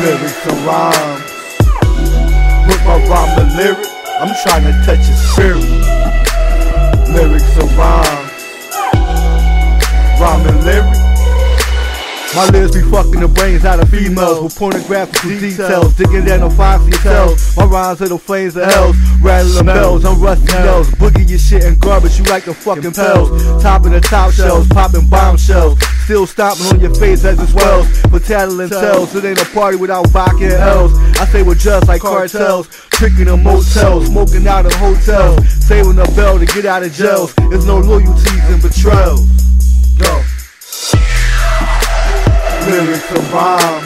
lyrics and rhymes. With my rhyme and lyric, I'm trying to touch your spirit. Lyrics and rhymes. Rhyme and lyric. My lyrics be fucking the brains out of females with pornographic details. Digging down the foxy cells. My rhymes are the flames of hells. Rattling bells, I'm rusty nails. Boogie your shit and garbage, you like the fucking pills. Topping the top shells, popping bombshells. Still stomping on your face as it swells. For tattling tells, it ain't a party without vodka and L's. I say we're just like cartels. Tricking in motels, smoking out in hotels. Saving the bell to get out of jails. There's no loyalties and betrayals. Go lyrics and rhymes.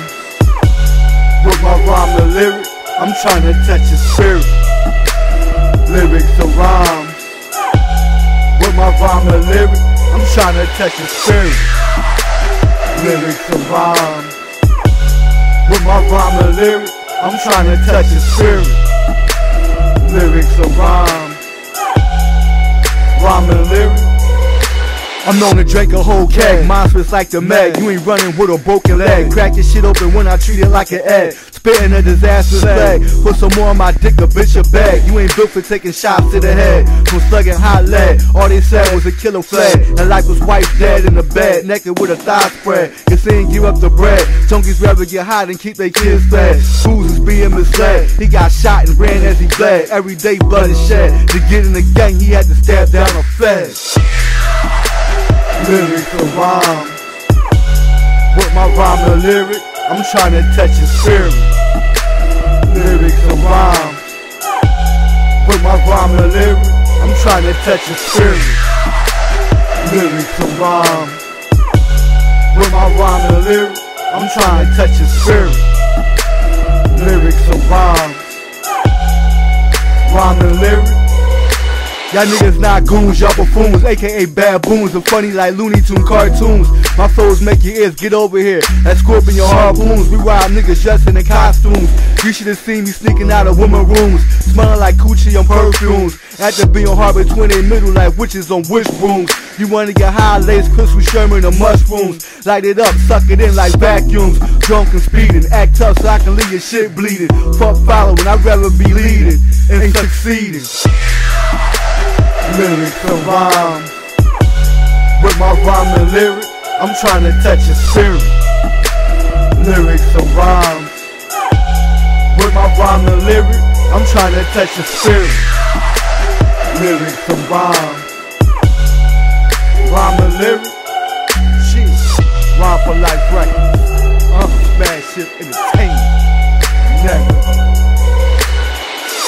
With my rhyme and lyric, I'm trying to touch your spirit. Lyrics and rhymes. With my rhyme and lyric, I'm trying to touch your spirit. Lyrics and rhymes. With my rhyme and lyric, I'm trying to touch your spirit. Lyrics and rhymes. Rhyme and lyric. I'm known to drink a whole keg, monstrous like the Meg. You ain't running with a broken leg. Crack your shit open when I treat it like an egg. Spitting a disastrous leg. Put some more on my dick, a bitch a bag. You ain't built for taking shots to the head. From slugging hot lead. All they said was a killer fled. And life was wife dead in the bed, naked with a thigh spread. You saying give up the bread. Junkies rather get hot and keep their kids fed. Fools is being misled. He got shot and ran as he bled. Every day blood is shed. To get in the gang, he had to stab down a fed lyrics and rhyme. With my rhyme and lyric, I'm trying to touch your spirit. Lyrics and rhyme. With my rhyme and lyric, I'm trying to touch your spirit. Lyrics and rhyme. With my rhyme and lyric, I'm trying to touch your spirit. Y'all niggas not goons, y'all buffoons, aka baboons, and funny like Looney Tune cartoons. My flows make your ears get over here. That scorpion your harpoons. We ride niggas just in the costumes. You should have seen me sneaking out of women rooms, smelling like coochie on perfumes. At the Beale Harbor 20 middle like witches on wish brooms. You wanna get high, lace with Sherman and mushrooms. Light it up, suck it in like vacuums. Drunk and speeding, act tough so I can leave your shit bleeding. Fuck following, I'd rather be leading and succeeding lyrics and rhymes. With my rhyme and lyric, I'm trying to touch your spirit. Lyrics and rhymes. With my rhyme and lyric, I'm trying to touch your spirit. Lyrics and rhymes. Rhyme and lyric. Shit. Rhyme for life records.